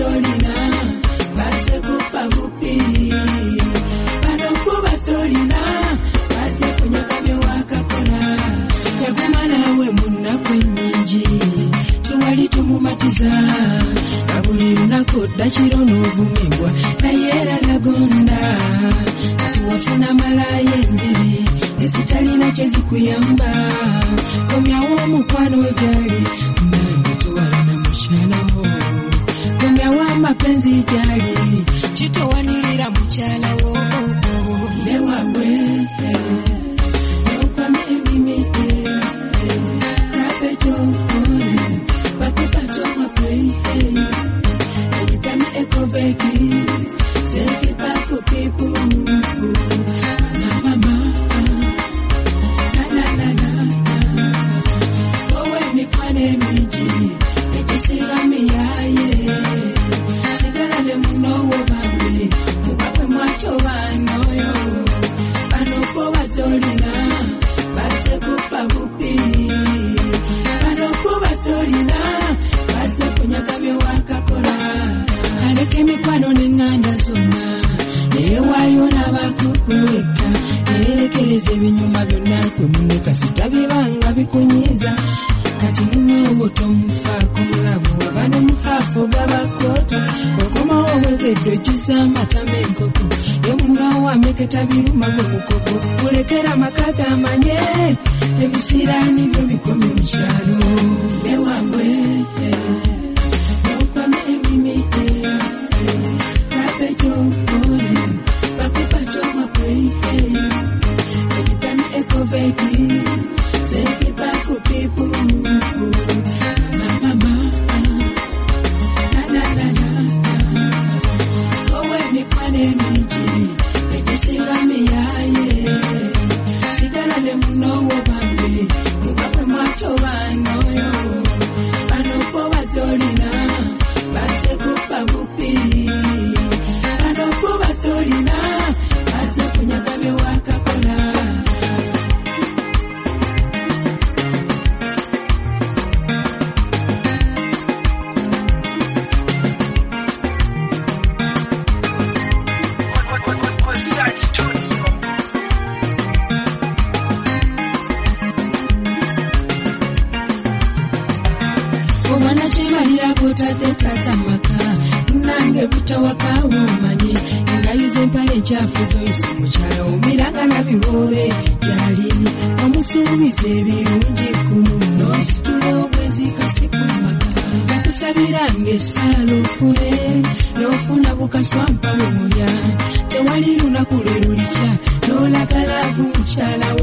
Tony. Tumumatiza na buli lunaku ddakiro n'ovumibwa naye era nagonda. Kati wafuna malayo enzibi ezitalina kyezikuyamba komyawo omukwano gyali nange towalana mukyalawo komyawo amapenzi gyali kitowanirira mukyalawo and you can echo baby. Take it back people. Mama, mama. Na na na na. Owe mikwane miji. Ejisiga miyaye. Sigalale muno wobambi. Mubape mwacho banoyo. Banopo bazoli. Emikwano n'eŋŋanda zonna neewaayo n'abakukweweka neerekereza ebinyuma byonna gwe munne kasita bibanga bikunyiiza. Kati munoowo tomufaako mulabu waba ne muhaafu gabakoota okomawo obwegedde ojjuza amatama enkoko ye munaawo ameketa biruma bwe mukoko mulekera maka gamanye ebisiraani byo bikome mu kyalo. Newabwe omwana kyebalira bwotadde taata maka nange butawakaawo omanye engayuza empale enkyafu zoyisa mukyala omiranga nabiwoole gyalini omusuubiza ebirungi kumu. Nositula obwezikasi ku maka nakusabiranga essaala ofune n'ofuna bukaswampa bwemulya tewali lunaku lwe lulikya n'olagalavu mukyalawo